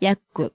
約っ。